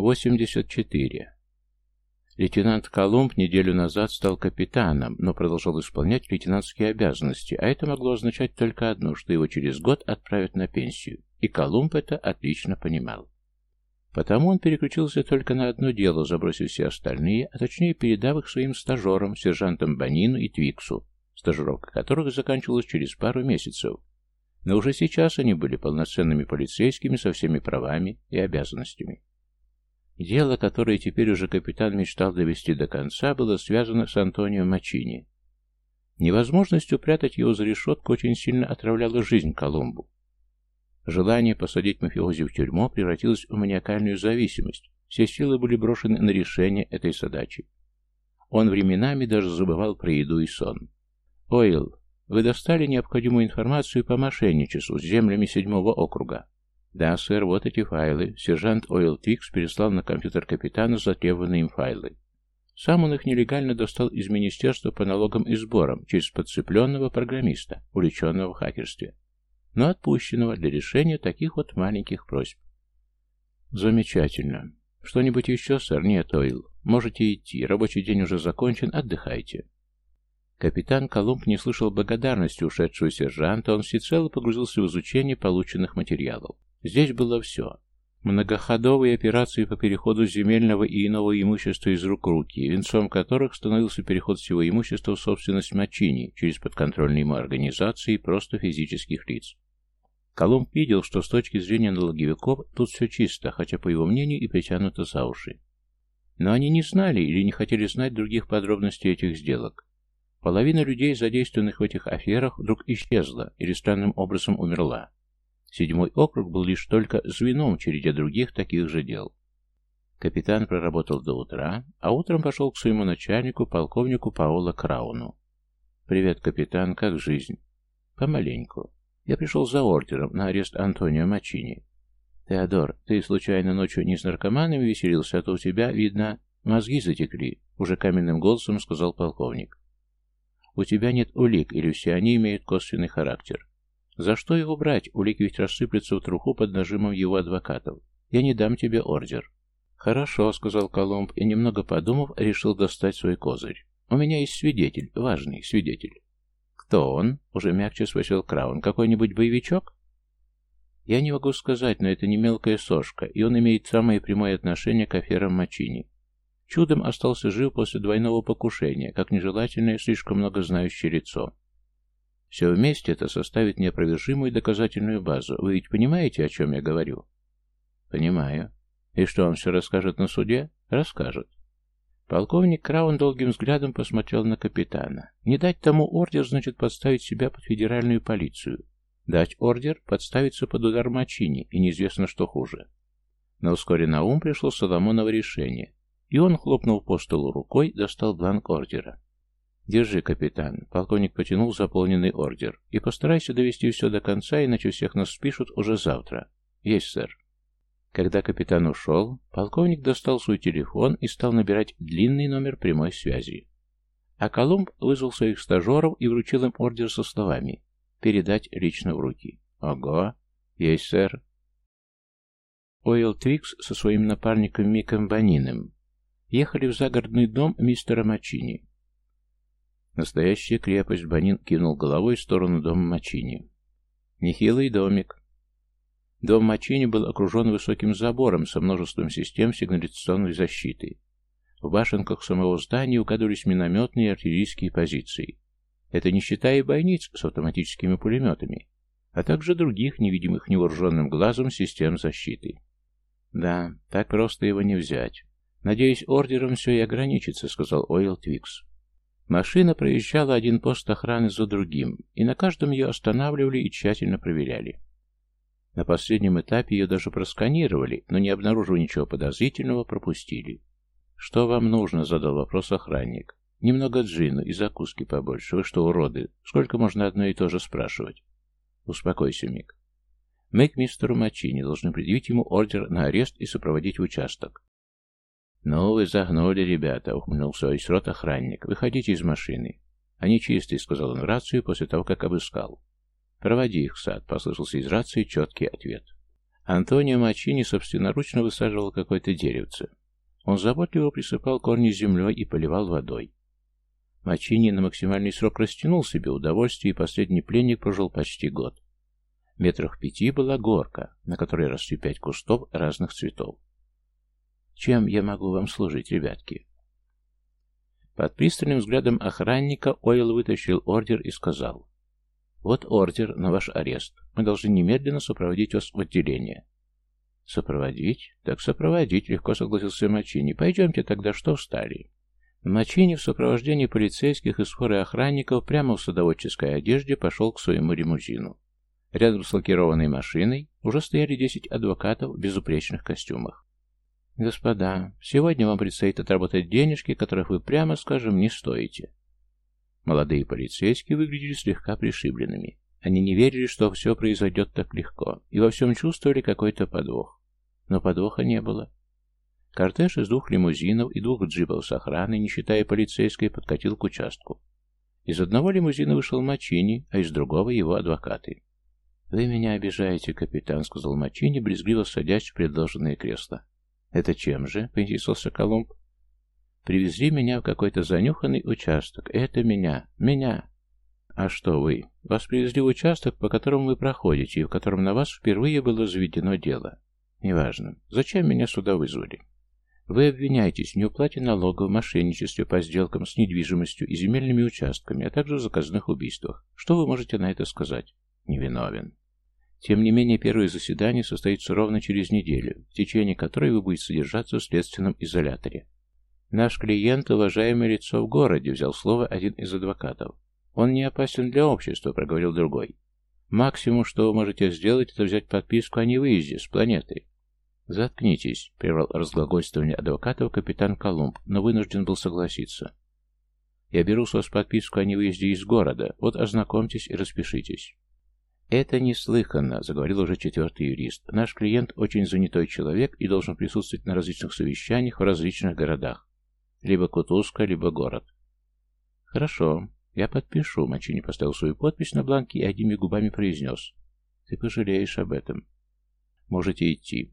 84. Лейтенант Колумб неделю назад стал капитаном, но продолжал исполнять лейтенантские обязанности, а это могло означать только одно, что его через год отправят на пенсию, и Колумб это отлично понимал. Потому он переключился только на одно дело, забросив все остальные, а точнее передав их своим стажерам, сержантам Банину и Твиксу, стажировка которых заканчивалась через пару месяцев. Но уже сейчас они были полноценными полицейскими со всеми правами и обязанностями. Дело, которое теперь уже капитан мечтал довести до конца, было связано с Антонио Мачини. Невозможность упрятать его за решетку очень сильно отравляла жизнь Колумбу. Желание посадить мафиози в тюрьму превратилось в маниакальную зависимость. Все силы были брошены на решение этой задачи. Он временами даже забывал про еду и сон. «Ойл, вы достали необходимую информацию по мошенничеству с землями седьмого округа?» «Да, сэр, вот эти файлы». Сержант Ойл Твикс переслал на компьютер капитана затребованные им файлы. Сам он их нелегально достал из Министерства по налогам и сборам через подцепленного программиста, увлеченного в хакерстве, но отпущенного для решения таких вот маленьких просьб. «Замечательно. Что-нибудь еще, сэр? Нет, Ойл. Можете идти. Рабочий день уже закончен. Отдыхайте». Капитан Колумб не слышал благодарности ушедшего сержанта, он всецело погрузился в изучение полученных материалов. Здесь было все. Многоходовые операции по переходу земельного и иного имущества из рук в руки, венцом которых становился переход всего имущества в собственность Мачини через подконтрольные ему организации и просто физических лиц. Колумб видел, что с точки зрения налоговиков тут все чисто, хотя, по его мнению, и притянуто за уши. Но они не знали или не хотели знать других подробностей этих сделок. Половина людей, задействованных в этих аферах, вдруг исчезла или странным образом умерла. Седьмой округ был лишь только звеном в череде других таких же дел. Капитан проработал до утра, а утром пошел к своему начальнику, полковнику Паоло Крауну. «Привет, капитан, как жизнь?» «Помаленьку. Я пришел за ордером на арест Антонио Мачини». «Теодор, ты случайно ночью не с наркоманами веселился, а то у тебя, видно, мозги затекли», — уже каменным голосом сказал полковник. «У тебя нет улик, или все они имеют косвенный характер. За что его брать? Улики ведь рассыплются в труху под нажимом его адвокатов. Я не дам тебе ордер. Хорошо, сказал Колумб, и немного подумав, решил достать свой козырь. У меня есть свидетель, важный свидетель. Кто он? Уже мягче спросил Краун. Какой-нибудь боевичок? Я не могу сказать, но это не мелкая сошка, и он имеет самое прямое отношение к аферам Мачини. Чудом остался жив после двойного покушения, как нежелательное слишком много знающее лицо. Все вместе это составит неопровержимую доказательную базу. Вы ведь понимаете, о чем я говорю? Понимаю. И что, он все расскажет на суде? Расскажет. Полковник Краун долгим взглядом посмотрел на капитана. Не дать тому ордер, значит подставить себя под федеральную полицию. Дать ордер, подставиться под удар Мачини, и неизвестно, что хуже. Но вскоре на ум пришло Соломоново решение, и он, хлопнул по столу рукой, достал бланк ордера. «Держи, капитан». Полковник потянул заполненный ордер. «И постарайся довести все до конца, иначе всех нас спишут уже завтра». «Есть, сэр». Когда капитан ушел, полковник достал свой телефон и стал набирать длинный номер прямой связи. А Колумб вызвал своих стажеров и вручил им ордер со словами «Передать лично в руки». «Ого! Есть, сэр». Ойл Твикс со своим напарником Миком Баниным ехали в загородный дом мистера Мачини. Настоящая крепость, Банин кинул головой в сторону дома Мачини. Нехилый домик. Дом Мачини был окружен высоким забором со множеством систем сигнализационной защиты. В башенках самого здания угадывались минометные и артиллерийские позиции. Это не считая бойниц с автоматическими пулеметами, а также других невидимых невооруженным глазом систем защиты. Да, так просто его не взять. Надеюсь, ордером все и ограничится, сказал Ойл Твикс. Машина проезжала один пост охраны за другим, и на каждом ее останавливали и тщательно проверяли. На последнем этапе ее даже просканировали, но не обнаружив ничего подозрительного, пропустили. «Что вам нужно?» — задал вопрос охранник. «Немного джину и закуски побольше. Вы что, уроды? Сколько можно одно и то же спрашивать?» «Успокойся, Мик. Мы к мистеру Мачини должны предъявить ему ордер на арест и сопроводить в участок. «Ну, вы загнули, ребята», — ухмыльнулся весь рот охранник. «Выходите из машины». «Они чистые», — сказал он в рацию после того, как обыскал. «Проводи их в сад», — послышался из рации четкий ответ. Антонио Мачини собственноручно высаживал какое-то деревце. Он заботливо присыпал корни землей и поливал водой. Мачини на максимальный срок растянул себе удовольствие, и последний пленник прожил почти год. Метрах пяти была горка, на которой росли пять кустов разных цветов. «Чем я могу вам служить, ребятки?» Под пристальным взглядом охранника Ойл вытащил ордер и сказал. «Вот ордер на ваш арест. Мы должны немедленно сопроводить вас в отделение». «Сопроводить? Так сопроводить», — легко согласился Мачини. «Пойдемте тогда, что встали?» Мачини в сопровождении полицейских и своры охранников прямо в садоводческой одежде пошел к своему лимузину. Рядом с лакированной машиной уже стояли десять адвокатов в безупречных костюмах. «Господа, сегодня вам предстоит отработать денежки, которых вы, прямо скажем, не стоите». Молодые полицейские выглядели слегка пришибленными. Они не верили, что все произойдет так легко, и во всем чувствовали какой-то подвох. Но подвоха не было. Кортеж из двух лимузинов и двух джипов с охраной, не считая полицейской, подкатил к участку. Из одного лимузина вышел Мачини, а из другого его адвокаты. «Вы меня обижаете, капитан», — сказал Мачини, брезгливо садясь в предложенное кресло. «Это чем же?» — поинтересовался Колумб. «Привезли меня в какой-то занюханный участок. Это меня. Меня!» «А что вы? Вас привезли в участок, по которому вы проходите, и в котором на вас впервые было заведено дело. Неважно. Зачем меня сюда вызвали?» Вы обвиняетесь в неуплате налогов, мошенничестве по сделкам с недвижимостью и земельными участками, а также в заказных убийствах. Что вы можете на это сказать? Невиновен. Тем не менее, первое заседание состоится ровно через неделю, в течение которой вы будете содержаться в следственном изоляторе. Наш клиент – уважаемое лицо в городе, взял слово один из адвокатов. Он не опасен для общества, проговорил другой. Максимум, что вы можете сделать, это взять подписку о невыезде с планеты. «Заткнитесь», — прервал разглагольствование адвокатов капитан Колумб, но вынужден был согласиться. «Я беру с вас подписку о невыезде из города. Вот ознакомьтесь и распишитесь». «Это неслыханно», — заговорил уже четвертый юрист. «Наш клиент очень занятой человек и должен присутствовать на различных совещаниях в различных городах. Либо Кутузка, либо город». «Хорошо, я подпишу», — Мачини поставил свою подпись на бланке и одними губами произнес. «Ты пожалеешь об этом. Можете идти».